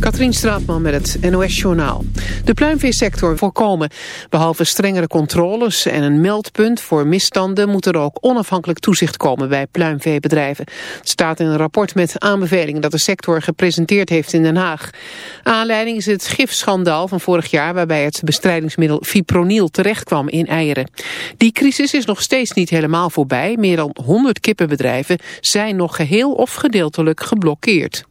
Katrien Straatman met het NOS-journaal. De pluimveesector voorkomen. Behalve strengere controles en een meldpunt voor misstanden... moet er ook onafhankelijk toezicht komen bij pluimveebedrijven. Het staat in een rapport met aanbevelingen dat de sector gepresenteerd heeft in Den Haag. Aanleiding is het gifschandaal van vorig jaar... waarbij het bestrijdingsmiddel fipronil terechtkwam in eieren. Die crisis is nog steeds niet helemaal voorbij. Meer dan 100 kippenbedrijven zijn nog geheel of gedeeltelijk geblokkeerd.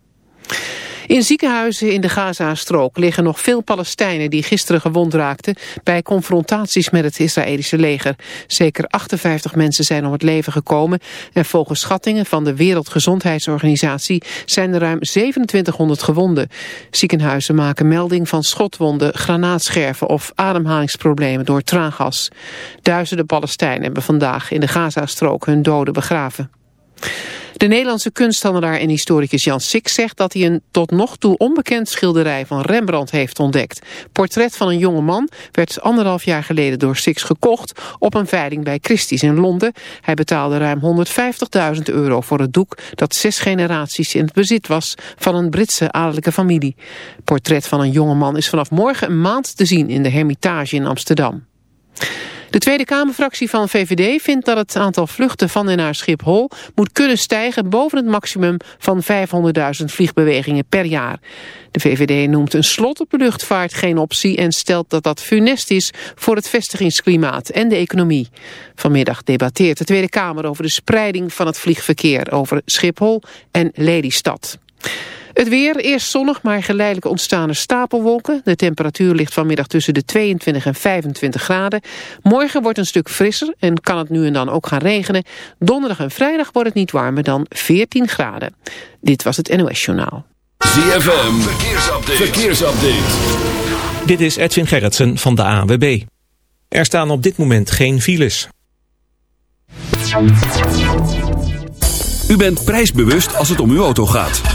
In ziekenhuizen in de Gaza-strook liggen nog veel Palestijnen die gisteren gewond raakten bij confrontaties met het Israëlische leger. Zeker 58 mensen zijn om het leven gekomen en volgens schattingen van de Wereldgezondheidsorganisatie zijn er ruim 2700 gewonden. Ziekenhuizen maken melding van schotwonden, granaatscherven of ademhalingsproblemen door traangas. Duizenden Palestijnen hebben vandaag in de Gaza-strook hun doden begraven. De Nederlandse kunsthandelaar en historicus Jan Six zegt dat hij een tot nog toe onbekend schilderij van Rembrandt heeft ontdekt. Portret van een jonge man werd anderhalf jaar geleden door Six gekocht op een veiling bij Christie's in Londen. Hij betaalde ruim 150.000 euro voor het doek dat zes generaties in het bezit was van een Britse adellijke familie. Portret van een jonge man is vanaf morgen een maand te zien in de Hermitage in Amsterdam. De Tweede Kamerfractie van VVD vindt dat het aantal vluchten van en naar Schiphol moet kunnen stijgen boven het maximum van 500.000 vliegbewegingen per jaar. De VVD noemt een slot op de luchtvaart geen optie en stelt dat dat funest is voor het vestigingsklimaat en de economie. Vanmiddag debatteert de Tweede Kamer over de spreiding van het vliegverkeer over Schiphol en Lelystad. Het weer, eerst zonnig, maar geleidelijk ontstaan er stapelwolken. De temperatuur ligt vanmiddag tussen de 22 en 25 graden. Morgen wordt een stuk frisser en kan het nu en dan ook gaan regenen. Donderdag en vrijdag wordt het niet warmer dan 14 graden. Dit was het NOS Journaal. ZFM, verkeersupdate. verkeersupdate. Dit is Edwin Gerritsen van de AWB. Er staan op dit moment geen files. U bent prijsbewust als het om uw auto gaat.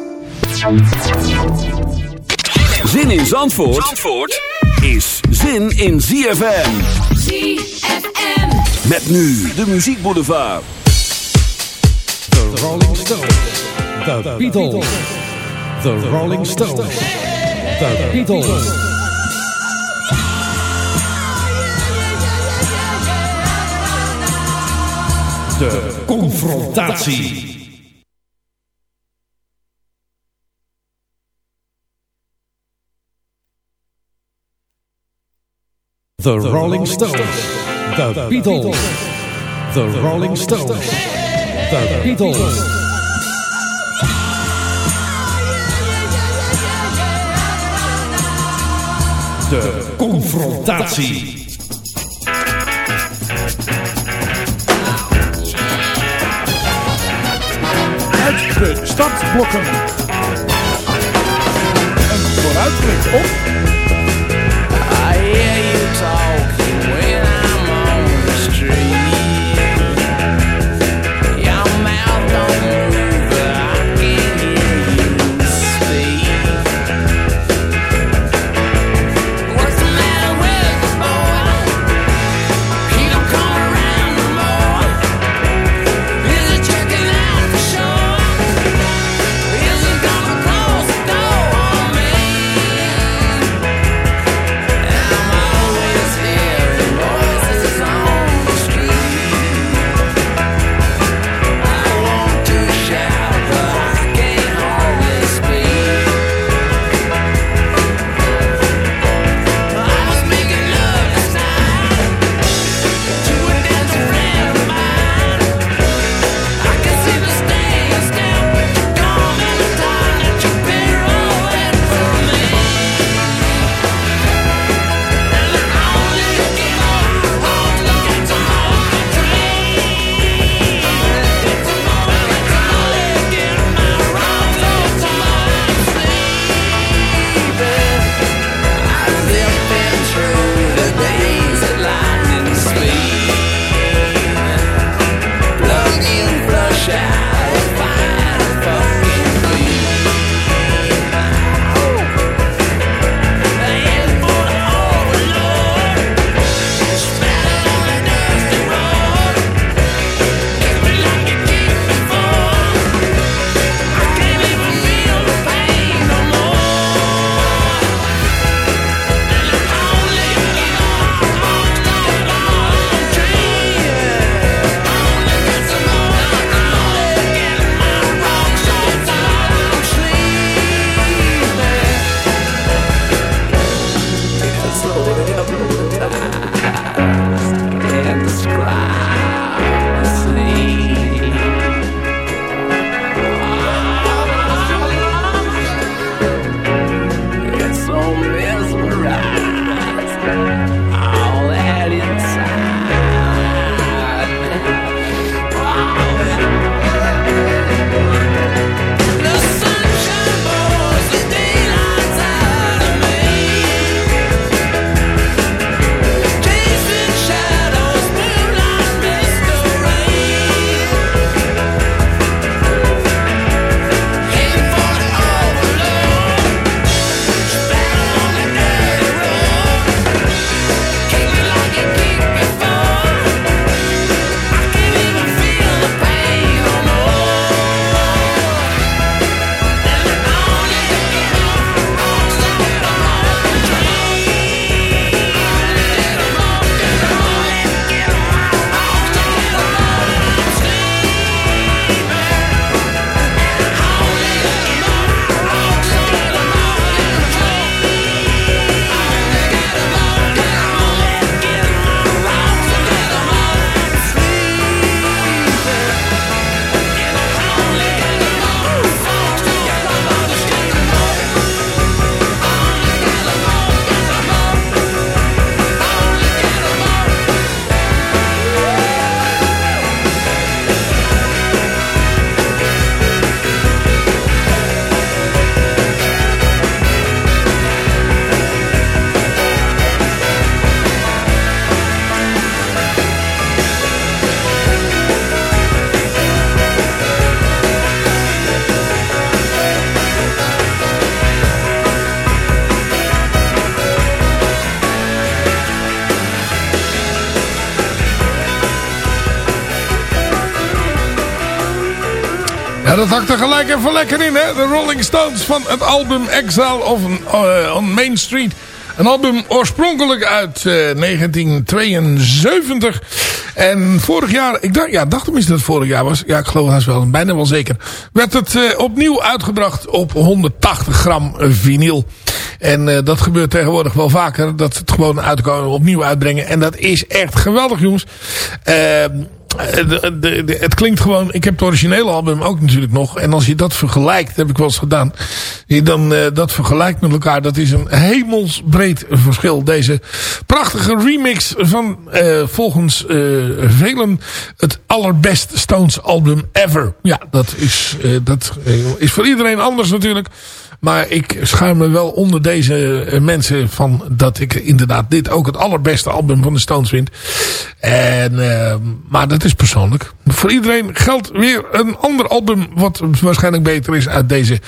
Zin in Zandvoort, Zandvoort is zin in ZFM. ZFM. Met nu de muziekboulevard. The Rolling Stones. The Beatles. The Rolling Stones. The Beatles. De confrontatie. The Rolling Stones. The Beatles. The Rolling Stones. The Beatles. De confrontatie. Uit de startblokken. Een vooruitblik op you talk. Ja, dat hakt er gelijk even lekker in, hè? De Rolling Stones van het album Exile of uh, on Main Street. Een album oorspronkelijk uit uh, 1972. En vorig jaar, ik dacht, ja, dacht tenminste dat het vorig jaar was. Ja, ik geloof haast wel, bijna wel zeker. Werd het uh, opnieuw uitgebracht op 180 gram vinyl. En dat gebeurt tegenwoordig wel vaker. Dat het gewoon uit, opnieuw uitbrengen. En dat is echt geweldig, jongens. Ehm, eh, de, het klinkt gewoon... Ik heb het originele album ook natuurlijk nog. En als je dat vergelijkt, heb ik wel eens gedaan. Je dan uh, dat vergelijkt met elkaar. Dat is een hemelsbreed verschil. Deze prachtige remix van uh, volgens velen het allerbeste Stones album ever. Ja, dat is, dat is voor iedereen anders natuurlijk. Maar ik schuim me wel onder deze uh, mensen van dat ik inderdaad dit ook het allerbeste album van de Stones vind. En, uh, maar dat is persoonlijk. Voor iedereen geldt weer een ander album wat waarschijnlijk beter is uit deze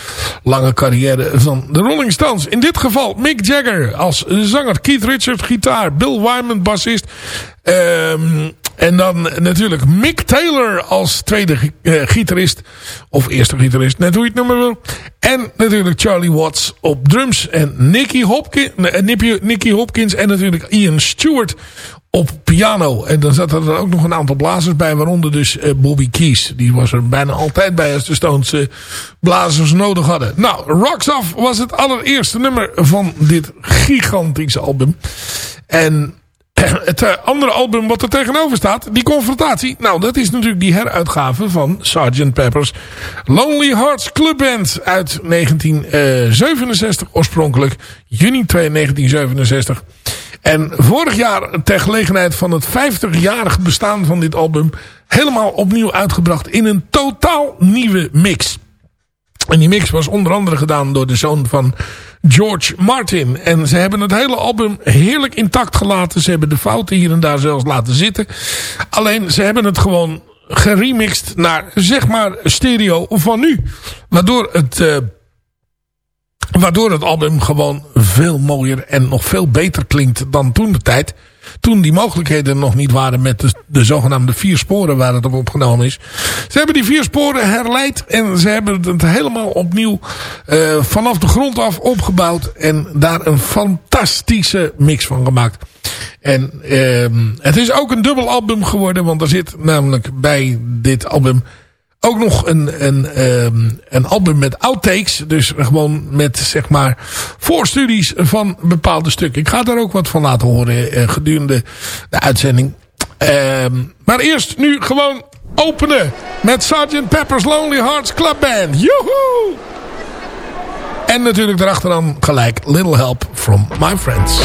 lange carrière van de Rolling Stones. In dit geval Mick Jagger als zanger, Keith Richards gitaar, Bill Wyman bassist. Um, en dan natuurlijk Mick Taylor als tweede uh, gitarist. Of eerste gitarist, net hoe je het noemen wil. En natuurlijk Charlie Watts op drums. En Nicky, Hopkins, uh, Nicky Hopkins en natuurlijk Ian Stewart op piano. En dan zaten er ook nog een aantal blazers bij. Waaronder dus uh, Bobby Keys. Die was er bijna altijd bij als de Stones blazers nodig hadden. Nou, Rocks Off was het allereerste nummer van dit gigantische album. En het uh, andere album wat er tegenover staat, die confrontatie. Nou, dat is natuurlijk die heruitgave van Sgt. Pepper's Lonely Hearts Club Band uit 1967 oorspronkelijk. Juni 2, 1967. En vorig jaar, ter gelegenheid van het 50-jarig bestaan van dit album... helemaal opnieuw uitgebracht in een totaal nieuwe mix. En die mix was onder andere gedaan door de zoon van George Martin. En ze hebben het hele album heerlijk intact gelaten. Ze hebben de fouten hier en daar zelfs laten zitten. Alleen ze hebben het gewoon geremixed naar zeg maar stereo van nu. Waardoor het... Uh, waardoor het album gewoon veel mooier en nog veel beter klinkt dan toen de tijd. Toen die mogelijkheden nog niet waren met de, de zogenaamde vier sporen waar het op opgenomen is. Ze hebben die vier sporen herleid en ze hebben het helemaal opnieuw uh, vanaf de grond af opgebouwd. En daar een fantastische mix van gemaakt. En uh, het is ook een dubbel album geworden, want er zit namelijk bij dit album ook nog een, um, een album met outtakes. Dus gewoon met zeg maar voorstudies van bepaalde stukken. Ik ga daar ook wat van laten horen uh, gedurende de uitzending. Um, maar eerst nu gewoon openen met Sgt. Pepper's Lonely Hearts Club Band. Joehoe! En natuurlijk erachteraan gelijk Little Help from My Friends.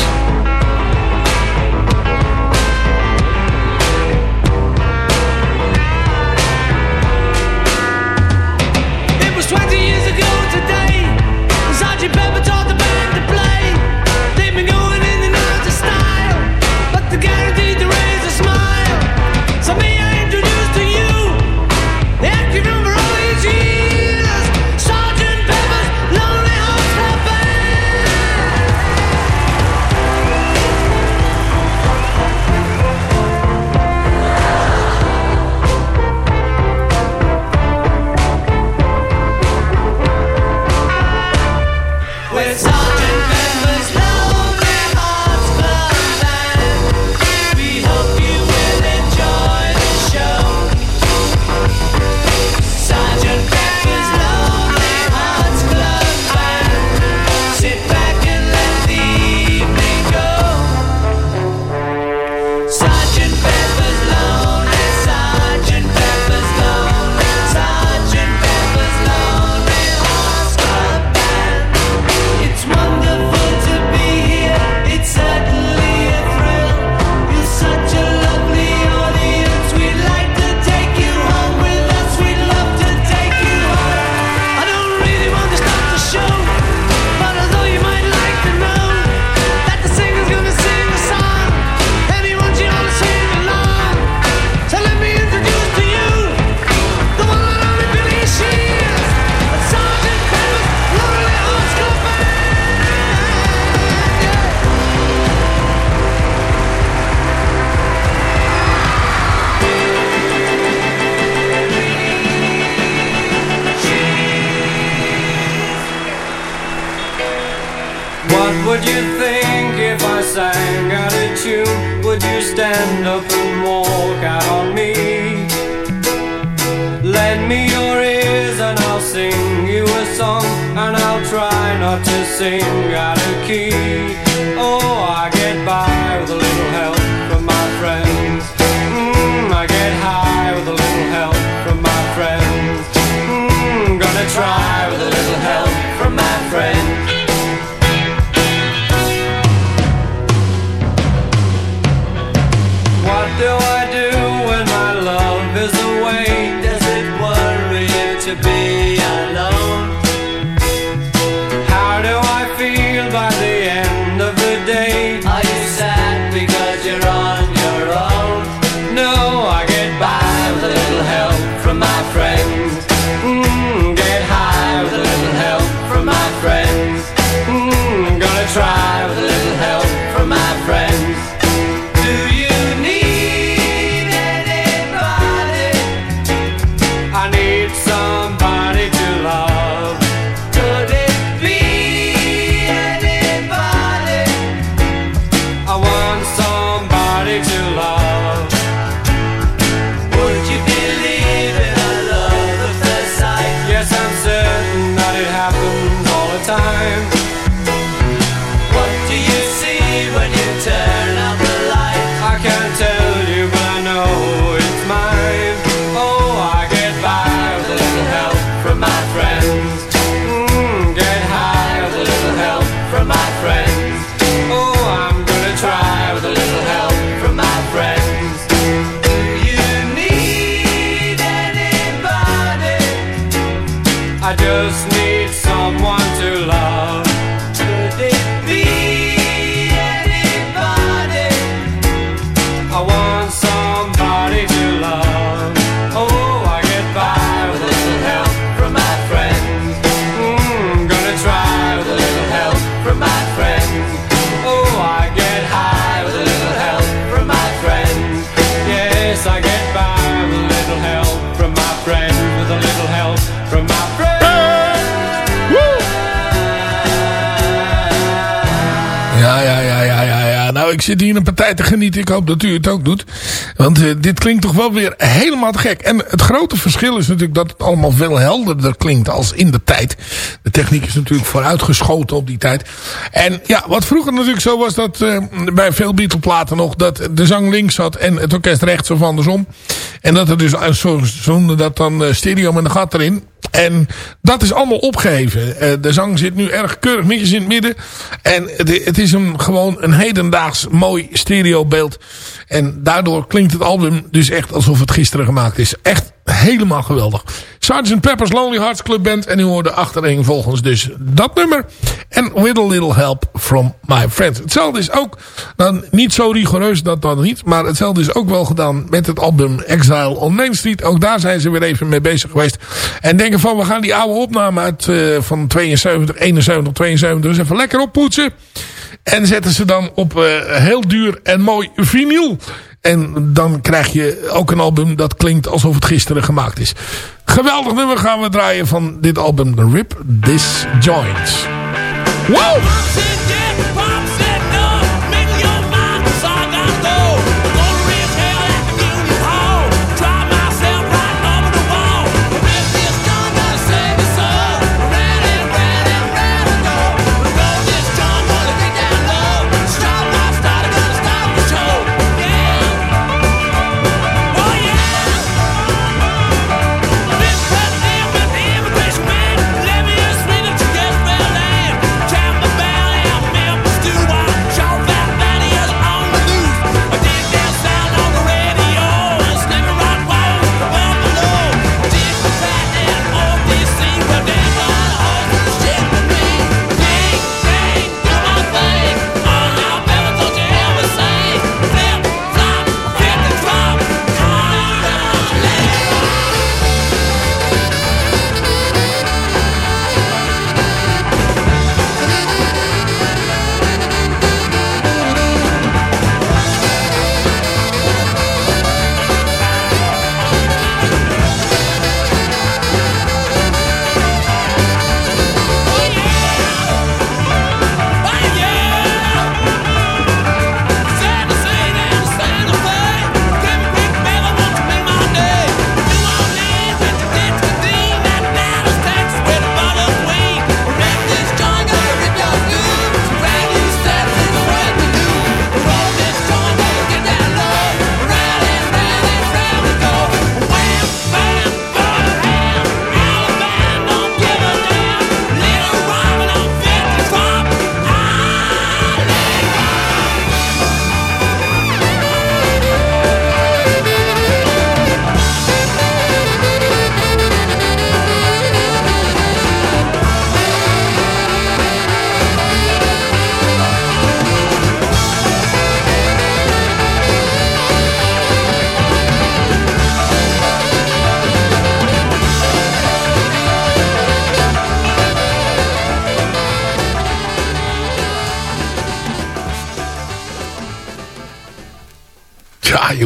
same, gotta keep. Zit hier een partij te genieten. Ik hoop dat u het ook doet. Want eh, dit klinkt toch wel weer helemaal te gek. En het grote verschil is natuurlijk dat het allemaal veel helderder klinkt als in de tijd. De techniek is natuurlijk vooruitgeschoten op die tijd. En ja, wat vroeger natuurlijk zo was dat eh, bij veel Beatle-platen nog... dat de zang links zat en het orkest rechts of andersom. En dat er dus eh, zo, zo dat dan stereo met een gat erin. En dat is allemaal opgeheven. Eh, de zang zit nu erg keurig netjes in het midden. En het, is een, gewoon een hedendaags mooi stereobeeld. En daardoor klinkt het album dus echt alsof het gisteren gemaakt is. Echt helemaal geweldig. Sgt. Pepper's Lonely Hearts Club Band. En u hoorde achterin volgens dus dat nummer. En With a Little Help From My Friends. Hetzelfde is ook, nou niet zo rigoureus dat dan niet. Maar hetzelfde is ook wel gedaan met het album Exile on Main Street. Ook daar zijn ze weer even mee bezig geweest. En denken van we gaan die oude opname uit uh, van 72, 71, 72 dus even lekker oppoetsen. En zetten ze dan op uh, heel duur en mooi vinyl. En dan krijg je ook een album dat klinkt alsof het gisteren gemaakt is. Geweldig nummer gaan we draaien van dit album. Rip This Joint. Wow!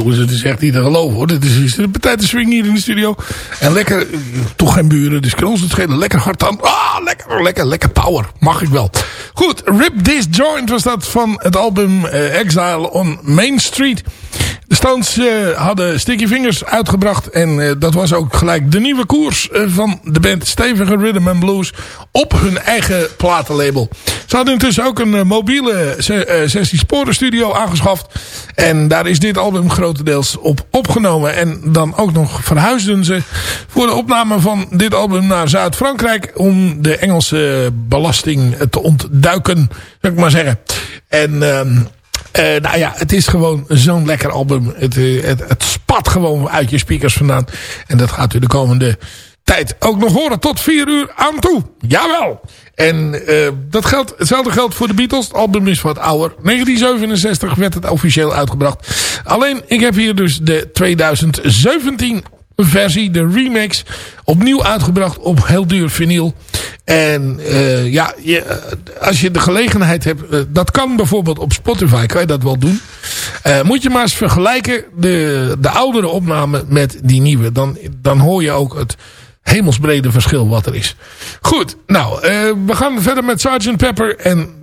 Jongens, het is echt niet te geloven hoor. Het is, de partij te swing hier in de studio. En lekker, eh, toch geen buren, dus kan ons het schelen. Lekker hard aan. Ah, lekker, lekker, lekker power. Mag ik wel. Goed, Rip This Joint was dat van het album eh, Exile on Main Street. De Stones eh, hadden Sticky Fingers uitgebracht. En eh, dat was ook gelijk de nieuwe koers eh, van de band Stevige Rhythm and Blues. Op hun eigen platenlabel. Ze hadden intussen ook een mobiele se sessie sporenstudio aangeschaft. En daar is dit album grotendeels op opgenomen. En dan ook nog verhuisden ze voor de opname van dit album naar Zuid-Frankrijk. Om de Engelse belasting te ontduiken, zou ik maar zeggen. En... eh, nou ja, het is gewoon zo'n lekker album. Het, eh, het, het spat gewoon uit je speakers vandaan. En dat gaat u de komende tijd ook nog horen. Tot vier uur aan toe. Jawel. En uh, dat geldt, hetzelfde geldt voor de Beatles. Het album is wat ouder. 1967 werd het officieel uitgebracht. Alleen, ik heb hier dus de 2017 versie, de remix, opnieuw uitgebracht op heel duur vinyl. En uh, ja, je, als je de gelegenheid hebt, uh, dat kan bijvoorbeeld op Spotify, kan je dat wel doen. Moet je maar eens vergelijken de, de oudere opname met die nieuwe. Dan, dan hoor je ook het hemelsbrede verschil wat er is. Goed, nou, we gaan verder met Sgt. Pepper en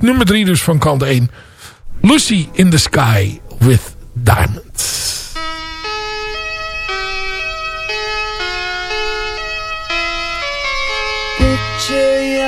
nummer 3 dus van kant 1. Lucy in the Sky with Diamonds.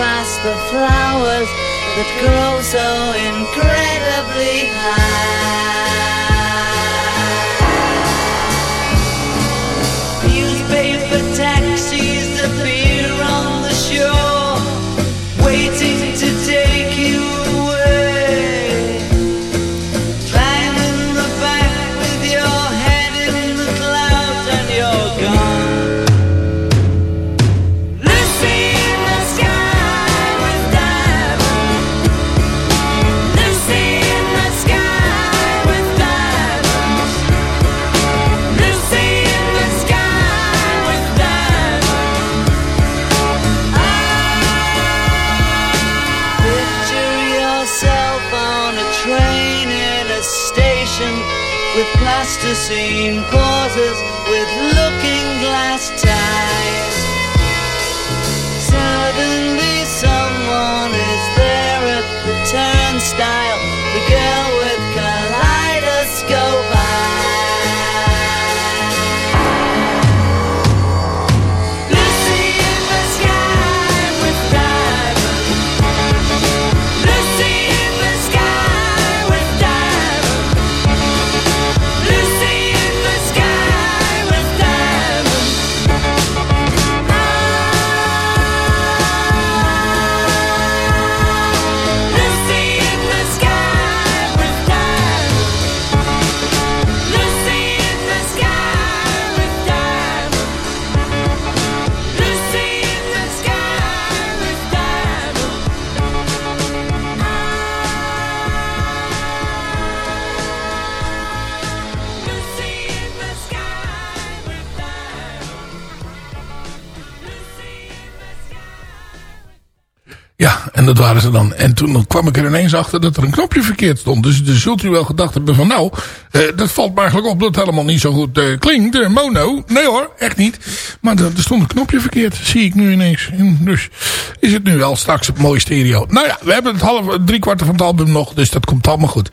Past the flowers that grow so incredibly high. En dat waren ze dan. En toen kwam ik er ineens achter dat er een knopje verkeerd stond. Dus, dus zult u wel gedacht hebben van nou, eh, dat valt me eigenlijk op dat het helemaal niet zo goed eh, klinkt. Eh, mono. Nee hoor, echt niet. Maar er, er stond een knopje verkeerd. Zie ik nu ineens. En dus is het nu wel straks mooi stereo. Nou ja, we hebben het half, drie kwart van het album nog. Dus dat komt allemaal goed.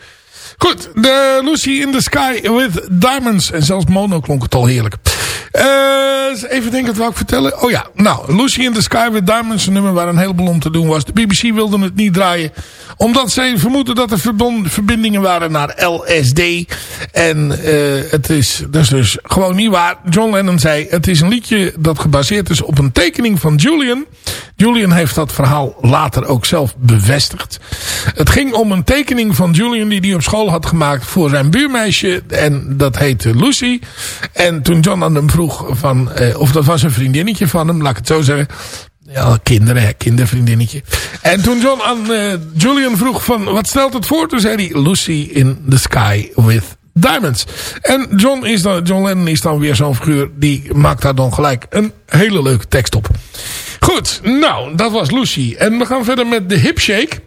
Goed, de Lucy in the Sky with Diamonds. En zelfs mono klonk het al heerlijk. Eh, even denken, wat wou ik vertellen? Oh ja, nou, Lucy in the Sky with Diamonds. Een nummer waar een heleboel om te doen was. De BBC wilde het niet draaien. Omdat zij vermoeden dat er verbindingen waren naar LSD. En eh, het is, is dus gewoon niet waar. John Lennon zei, het is een liedje dat gebaseerd is op een tekening van Julian. Julian heeft dat verhaal later ook zelf bevestigd. Het ging om een tekening van Julian die hij op school had gemaakt voor zijn buurmeisje. En dat heette Lucy. En toen John aan hem vroeg van, eh, of dat was een vriendinnetje van hem, laat ik het zo zeggen. Ja, kinderen, hè, kindervriendinnetje. En toen John aan eh, Julian vroeg van, wat stelt het voor? Toen zei hij, Lucy in the sky with diamonds. En John, is dan, John Lennon is dan weer zo'n figuur, die maakt daar dan gelijk een hele leuke tekst op. Goed, nou, dat was Lucy. En we gaan verder met de Hip Shake.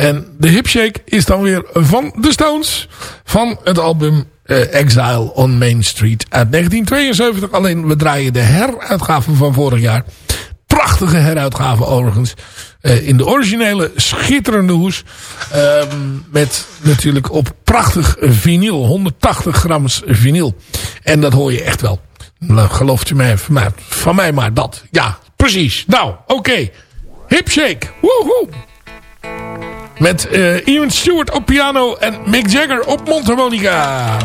En de Hip Shake is dan weer van The Stones. Van het album eh, Exile on Main Street uit 1972. Alleen we draaien de heruitgave van vorig jaar. Prachtige heruitgave overigens. Eh, in de originele schitterende hoes. Ehm, met natuurlijk op prachtig vinyl. 180 grams vinyl. En dat hoor je echt wel. Nou, Gelooft je mij van, mij, maar dat. Ja, precies. Nou, oké. Hip Shake. Woehoe. Met eh, Ian Stewart op piano en Mick Jagger op mondharmonica.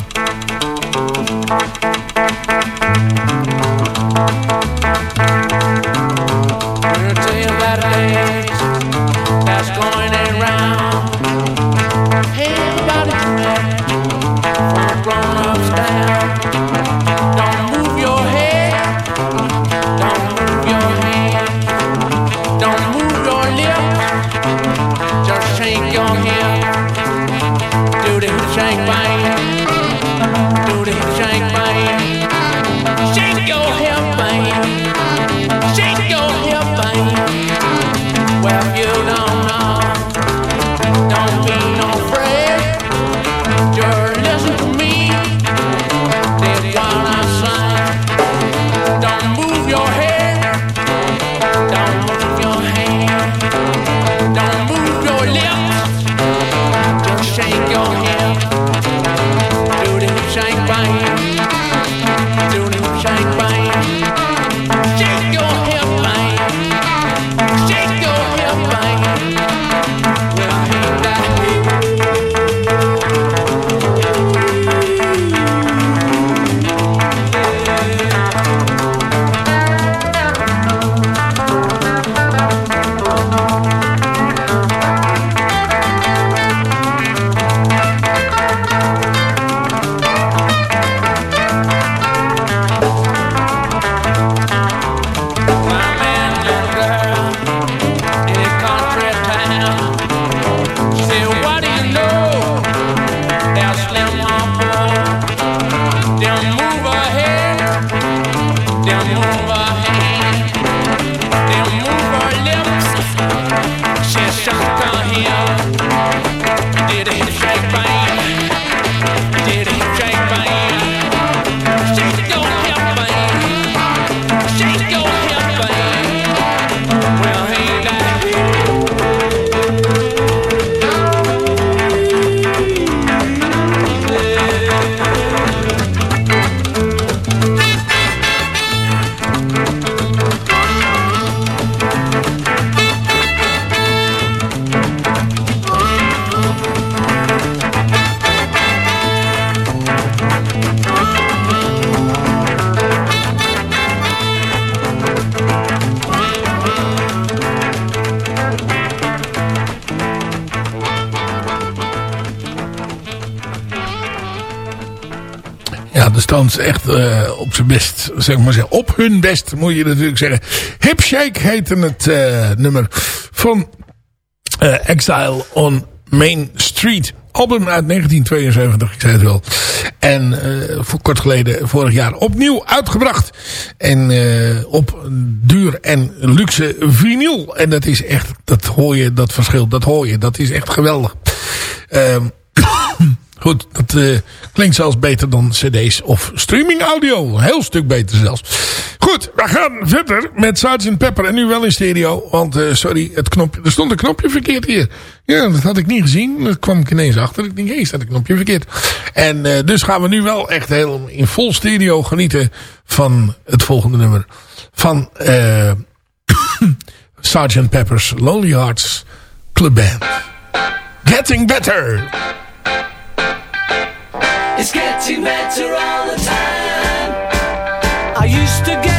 Stones echt eh, op zijn best, zeg maar zeggen. Op hun best, moet je natuurlijk zeggen. Hip Shake heette het eh, nummer van eh, Exile on Main Street. album uit 1972, ik zei het wel. En voor kort geleden, vorig jaar, opnieuw uitgebracht. En op duur en luxe vinyl. En dat is echt, dat hoor je, dat verschil, dat hoor je. Dat is echt geweldig. Ehm Goed, dat uh, klinkt zelfs beter dan cd's of streaming audio. Een heel stuk beter zelfs. Goed, we gaan verder met Sgt. Pepper. En nu wel in stereo. Want, uh, sorry, het knopje, er stond een knopje verkeerd hier. Ja, dat had ik niet gezien. Dat kwam ik ineens achter. Ik denk, hé, staat een knopje verkeerd. En uh, dus gaan we nu wel echt heel in vol stereo genieten van het volgende nummer. Van uh. Pepper's Lonely Hearts Club Band. Getting Better. It's getting better all the time. I used to get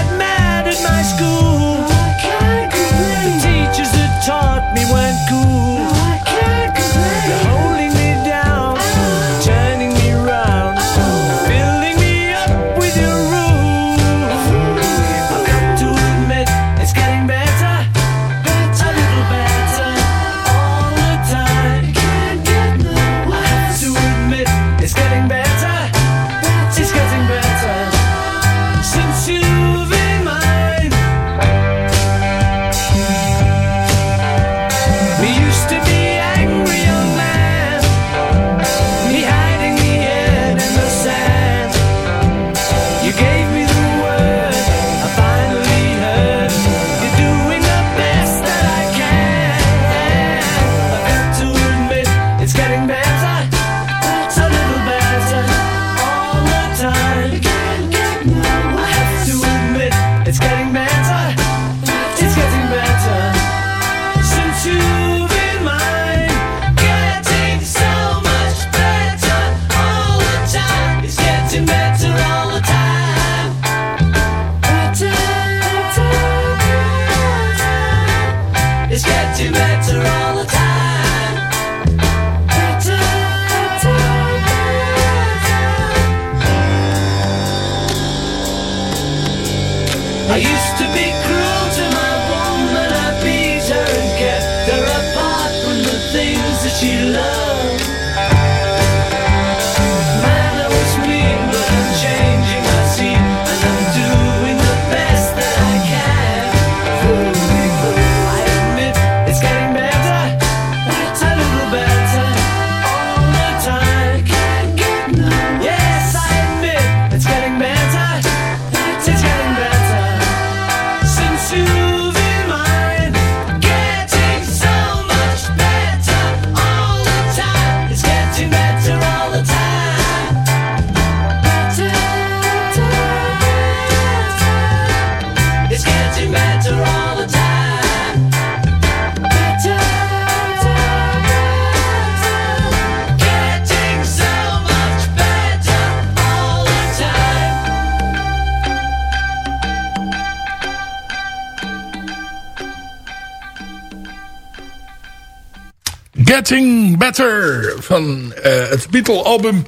Better van eh, het Beatle album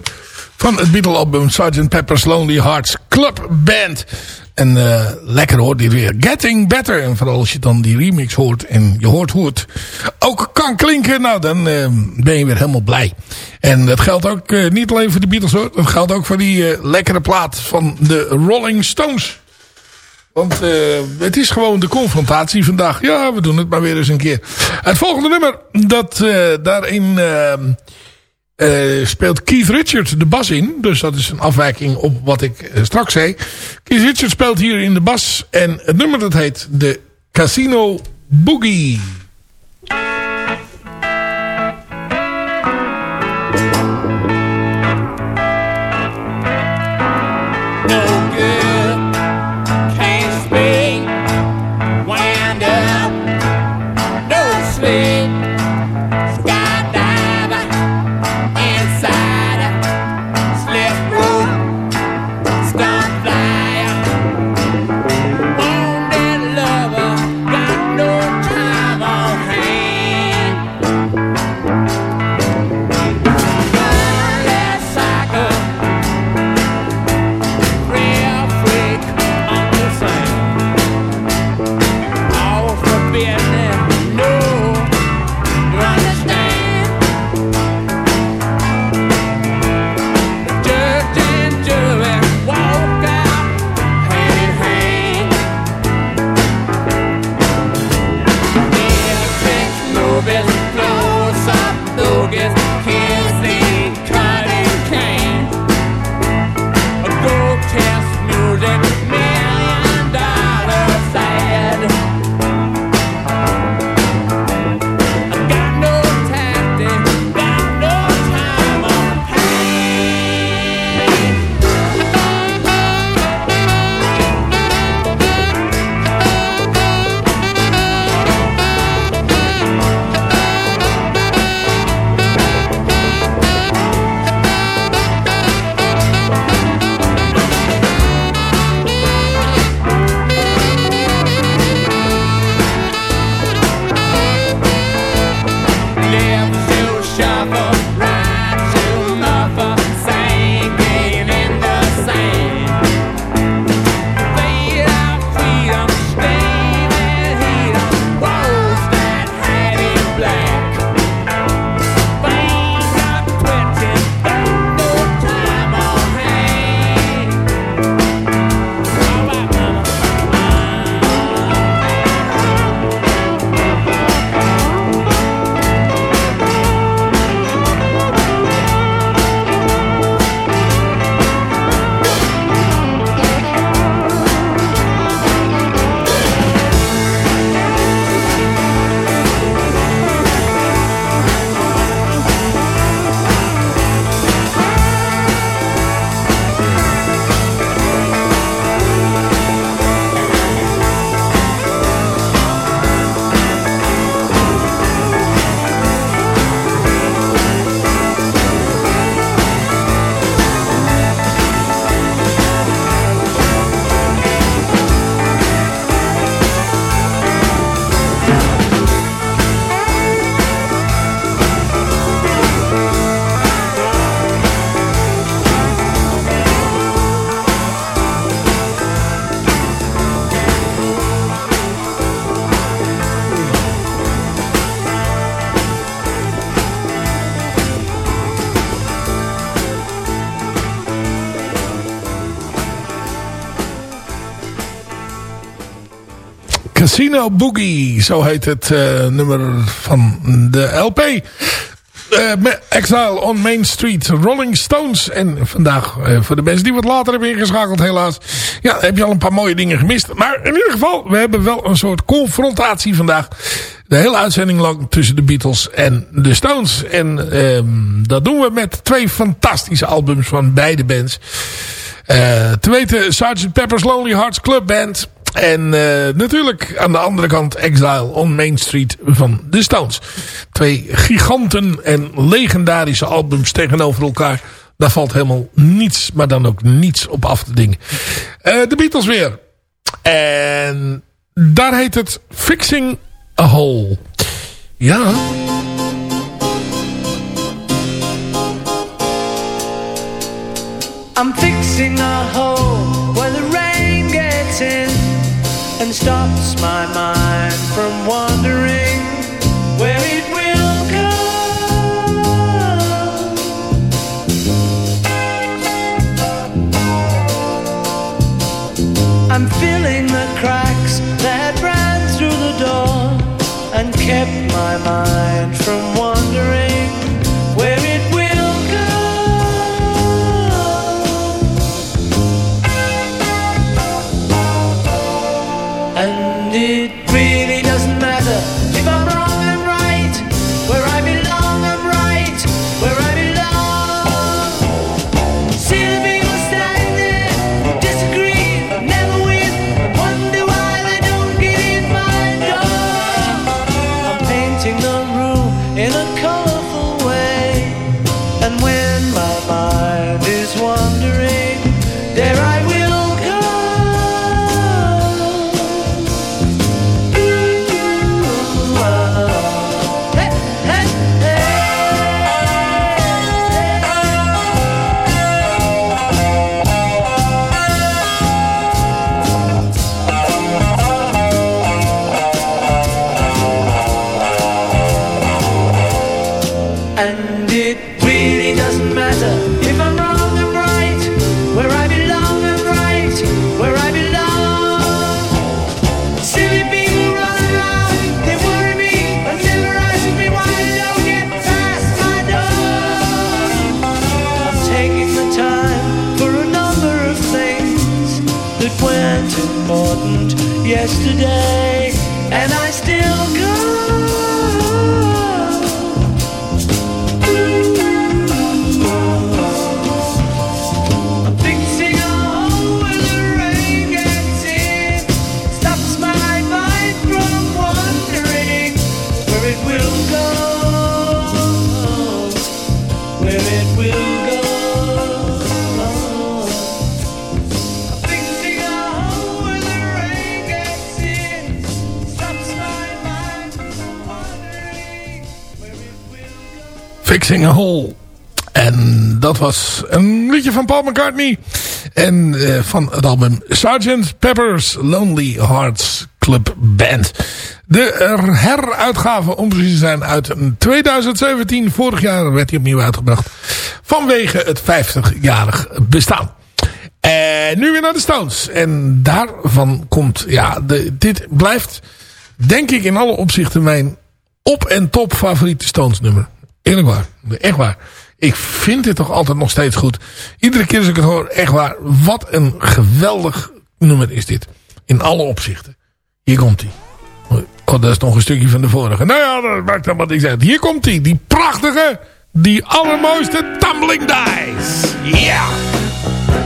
van het Beatle album Sgt. Pepper's Lonely Hearts Club Band. En eh, lekker hoor dit weer. Getting Better. En vooral als je dan die remix hoort en je hoort hoe het ook kan klinken. Nou, dan eh, ben je weer helemaal blij. En dat geldt ook niet alleen voor de Beatles hoor. Dat geldt ook voor die lekkere plaat van de Rolling Stones. Want eh, het is gewoon de confrontatie vandaag. Ja, we doen het maar weer eens een keer. Het volgende nummer, dat eh, daarin eh, speelt Keith Richards de bas in. Dus dat is een afwijking op wat ik straks zei. Keith Richards speelt hier in de bas. En het nummer dat heet de Casino Boogie. Casino Boogie, zo heet het eh, nummer van de LP. Eh, Exile on Main Street, Rolling Stones. En vandaag, eh, voor de mensen die wat later hebben ingeschakeld helaas... ja, heb je al een paar mooie dingen gemist. Maar in ieder geval, we hebben wel een soort confrontatie vandaag. De hele uitzending lang tussen de Beatles en de Stones. En ehm, dat doen we met twee fantastische albums van beide bands. Te weten Sgt. Pepper's Lonely Hearts Club Band... En eh, natuurlijk aan de andere kant Exile on Main Street van de Stones. Twee giganten en legendarische albums tegenover elkaar. Daar valt helemaal niets, maar dan ook niets op af te dingen. Eh, de Beatles weer. En daar heet het Fixing a Hole. Ja... I'm fixing a hole where the rain gets in and stops my mind from wandering Fixing a Hole. En dat was een liedje van Paul McCartney. En eh, van het album Sgt. Pepper's Lonely Hearts Club Band. De er- heruitgave, om precies te zijn, uit 2017. Vorig jaar werd hij opnieuw uitgebracht. Vanwege het 50-jarig bestaan. En nu weer naar de Stones. En daarvan komt, ja, dit blijft, denk ik in alle opzichten, mijn op- en top favoriete Stones nummer. Eerlijk waar. Echt waar. Ik vind dit toch altijd nog steeds goed. Iedere keer als ik het hoor, echt waar. Wat een geweldig nummer is dit. In alle opzichten. Hier komt hij. Oh, dat is nog een stukje van de vorige. Nou ja, dat maakt helemaal niks uit. Hier komt hij. Die prachtige, die allermooiste Tumbling Dice. Ja. Oh,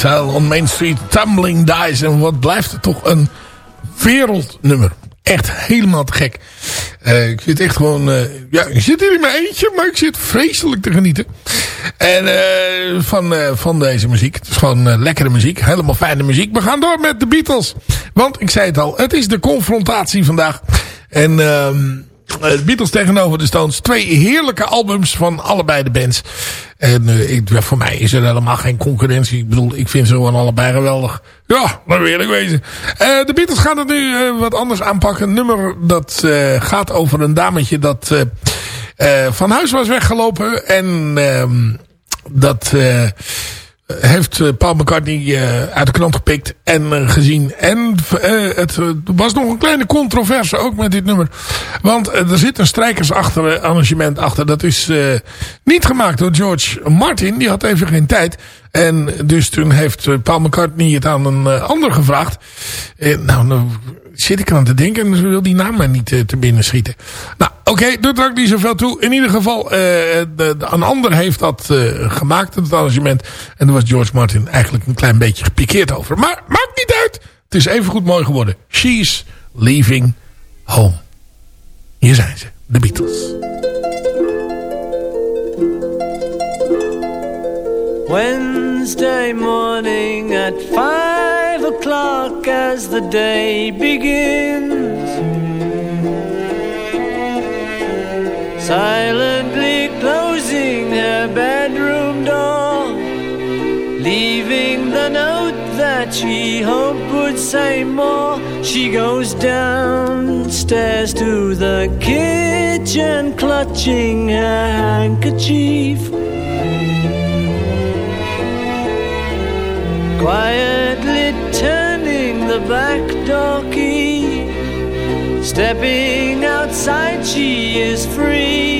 Exile on Main Street, Tumbling Dice. En wat blijft het toch een wereldnummer. Echt helemaal te gek. Eh, ik zit echt gewoon... eh, ja, ik zit hier in mijn eentje, maar ik zit vreselijk te genieten. En eh, van, van deze muziek. Het is gewoon lekkere muziek. Helemaal fijne muziek. We gaan door met de Beatles. Want ik zei het al, het is de confrontatie vandaag. En... ehm de Beatles tegenover de Stones. Twee heerlijke albums van allebei de bands. En eh, ik, voor mij is er helemaal geen concurrentie. Ik bedoel, ik vind ze gewoon allebei geweldig. Ja, maar eerlijk wezen. Eh, de Beatles gaan het nu eh, wat anders aanpakken. Nummer dat eh, gaat over een dametje dat eh, eh, van huis was weggelopen. En ehm, dat... heeft eh, Paul McCartney eh, uit de krant gepikt en eh, gezien. En het was nog een kleine controverse ook met dit nummer. Want er zit een strijkersarrangement arrangement achter. Dat is niet gemaakt door George Martin. Die had even geen tijd. En dus toen heeft Paul McCartney het aan een ander gevraagd. Nou, nou zit ik aan te denken en ze wil die naam maar niet eh, te binnen schieten. Nou, oké, doet er niet zoveel toe. In ieder geval, eh, een ander heeft dat eh, gemaakt, het arrangement. En daar was George Martin eigenlijk een klein beetje gepikeerd over. Maar maakt niet uit. Het is even goed mooi geworden. She's leaving home. Hier zijn ze, de Beatles. Wednesday morning at five as the day begins. Silently closing her bedroom door, leaving the note that she hoped would say more. She goes downstairs to the kitchen, clutching her handkerchief. Turning the back door key. Stepping outside, she is free.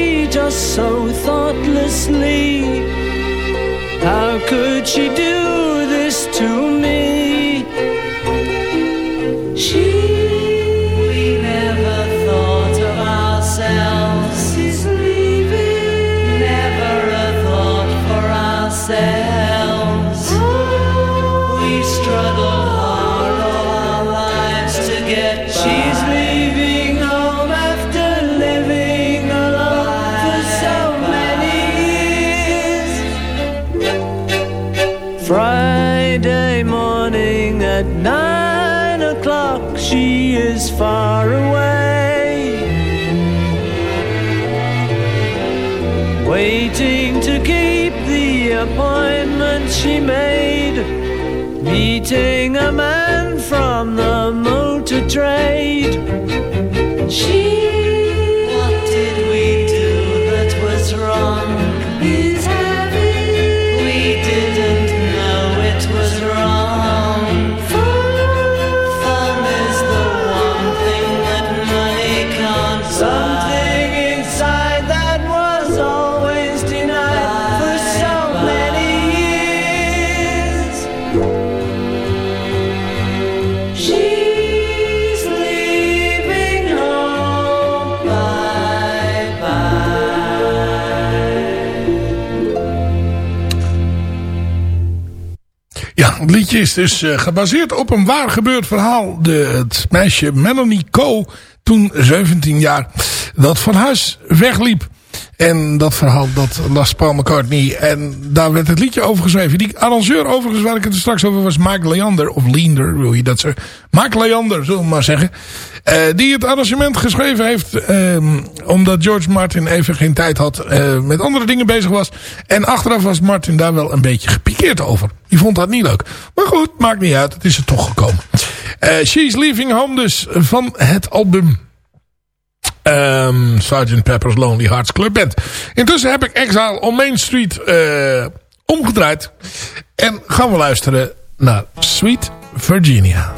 us so thoughtlessly? How could she do she is far away. Waiting to keep the appointment she made. Meeting a man from the motor trade. She. Liedje is dus eh, gebaseerd op een waar gebeurd verhaal. De, het meisje Melanie Coe, toen 17 jaar, dat van huis wegliep. En dat verhaal dat las Paul McCartney. En daar werd het liedje over geschreven. Die arrangeur overigens waar ik het er straks over was. Mike Leander. Of Leander wil je dat zeggen. Mike Leander zullen we maar zeggen. Eh, die het arrangement geschreven heeft. ehm, omdat George Martin even geen tijd had. eh, met andere dingen bezig was. En achteraf was Martin daar wel een beetje gepikeerd over. Die vond dat niet leuk. Maar goed, maakt niet uit. Het is er toch gekomen. Eh, She's Leaving Home dus van het album. Ehm Sgt. Pepper's Lonely Hearts Club Band. Intussen heb ik Exile on Main Street eh, omgedraaid. En gaan we luisteren naar Sweet Virginia.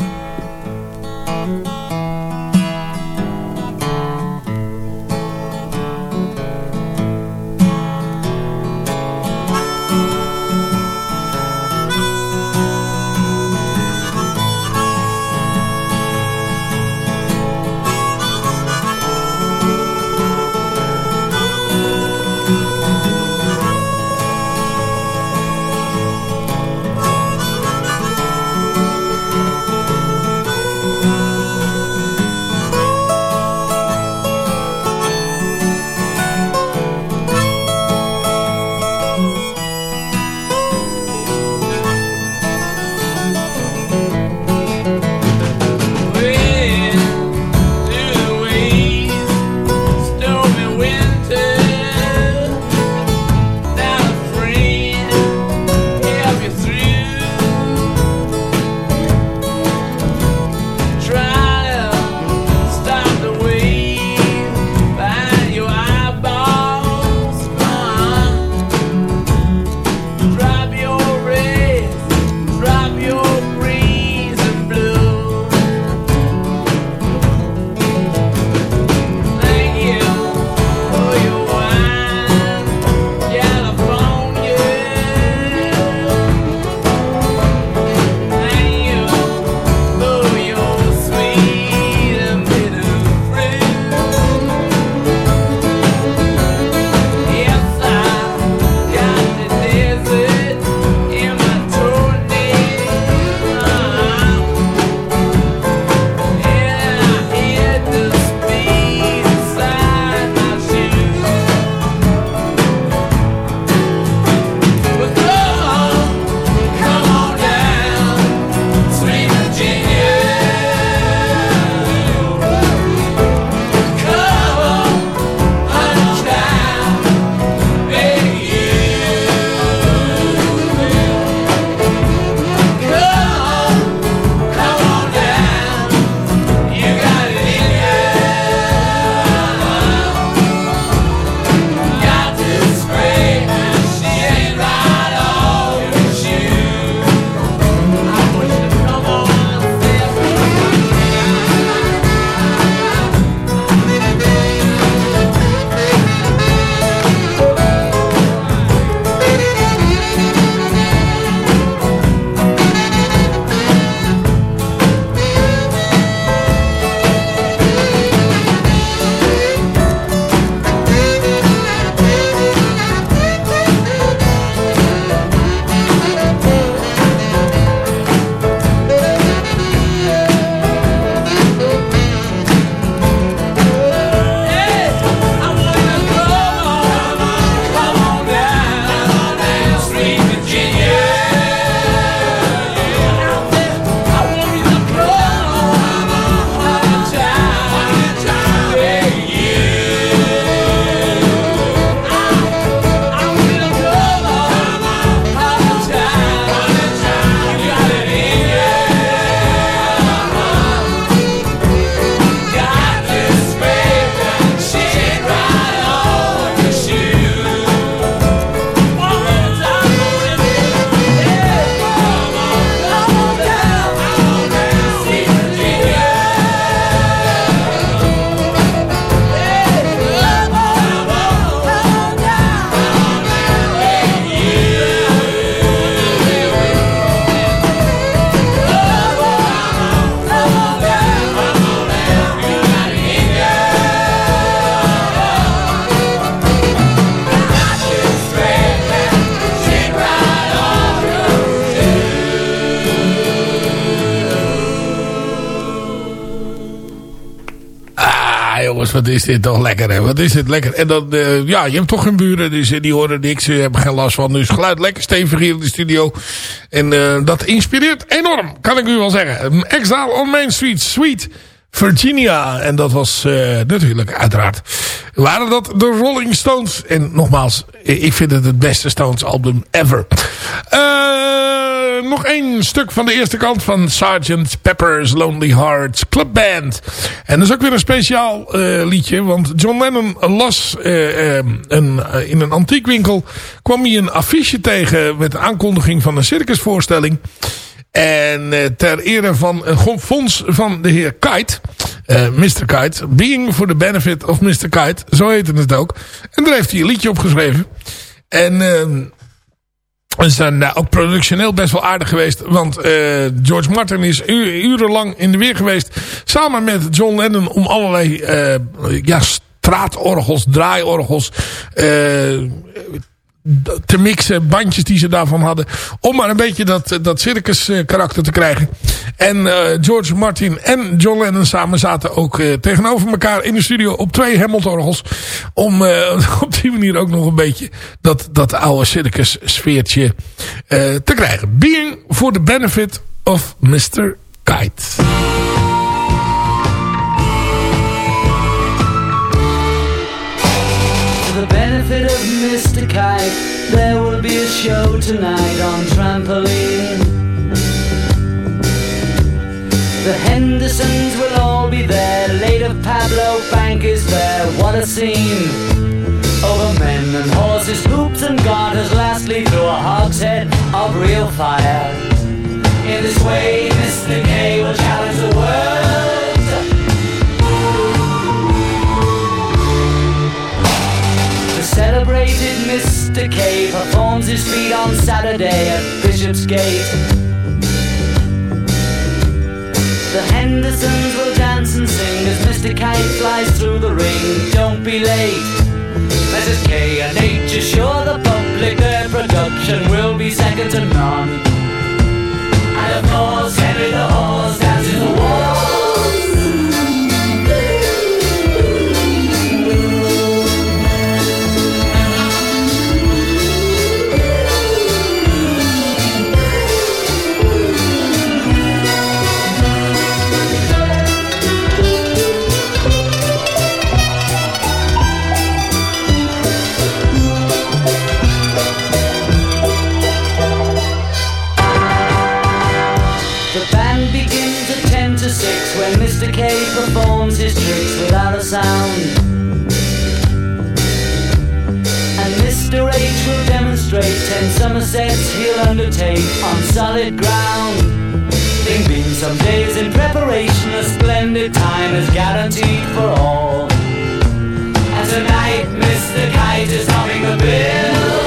Wat is dit toch lekker hè. Wat is dit lekker. En dan, eh, ja, je hebt toch geen buren. Dus eh, die horen niks. Ze hebben geen last van. Dus geluid lekker stevig hier in de studio. En eh, dat inspireert enorm. Kan ik u wel zeggen. Exile on Main Street. Sweet. Virginia. En dat was eh, natuurlijk uiteraard. Waren dat de Rolling Stones. En nogmaals, ik vind het het beste Stones album ever. Eh, nog één stuk van de eerste kant van Sgt. Pepper's Lonely Hearts Club Band. En dat is ook weer een speciaal eh, liedje. Want John Lennon las eh, eh, een, in een antiekwinkel... kwam hij een affiche tegen met de aankondiging van een circusvoorstelling... En eh, ter ere van een fonds van de heer Kite, eh, Mr. Kite, Being for the Benefit of Mr. Kite, zo heette het ook. En daar heeft hij een liedje op geschreven. En uh, is dan nou, ook productioneel best wel aardig geweest. Want George Martin is urenlang in de weer geweest. Samen met John Lennon om allerlei ja, straatorgels, draaiorgels... te mixen, bandjes die ze daarvan hadden. Om maar een beetje dat, dat circus karakter te krijgen. En uh, George Martin en John Lennon samen zaten ook uh, tegenover elkaar in de studio op twee Hamilton-orgels. Om op die manier ook nog een beetje dat, dat oude circus sfeertje te krijgen. Being for the benefit of Mr. Kite. The benefit of Mr. Kite, there will be a show tonight on trampoline. The Hendersons will all be there. Later, Pablo Bank is there. What a scene! Over men and horses, hoops and garters. Lastly, through a hogshead of real fire. In this way, Mr. K will challenge the world. K performs his feat on Saturday at Bishopsgate. The Hendersons will dance and sing as Mr. K flies through the ring. Don't be late. Mrs. K and H assure the public their production will be second to none. And of course, sound. And Mr. H will demonstrate ten Somersets he'll undertake on solid ground. Think been some days in preparation, a splendid time is guaranteed for all. And tonight, Mr. Kite is humming the bill.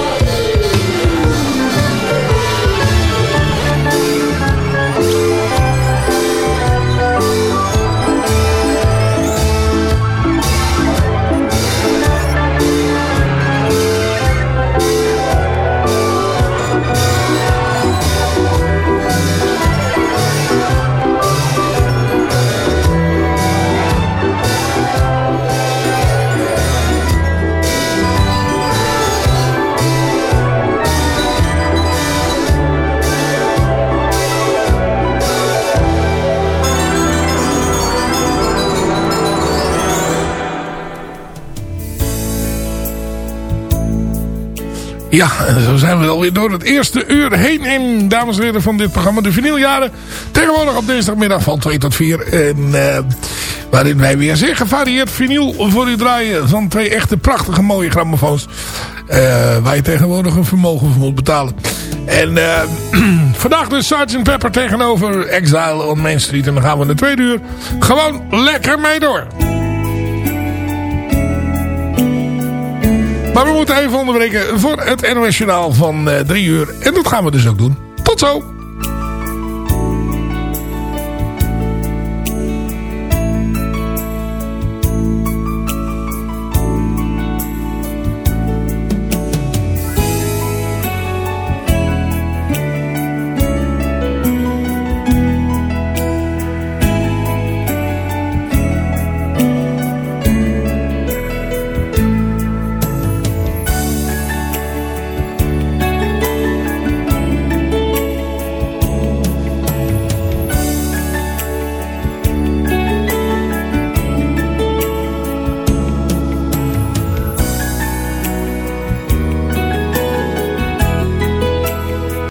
Ja, zo zijn we alweer door het eerste uur heen in, dames en heren, van dit programma. De vinyljaren. Tegenwoordig op dinsdagmiddag van 2 tot 4. En, uh, waarin wij weer zeer gevarieerd vinyl voor u draaien. Van twee echte prachtige mooie grammofoons. Uh, waar je tegenwoordig een vermogen voor moet betalen. En uh, vandaag dus Sgt. Pepper tegenover Exile on Main Street. En dan gaan we de tweede uur gewoon lekker mee door. Maar we moeten even onderbreken voor het NOS Journaal van 3 uur. En dat gaan we dus ook doen. Tot zo!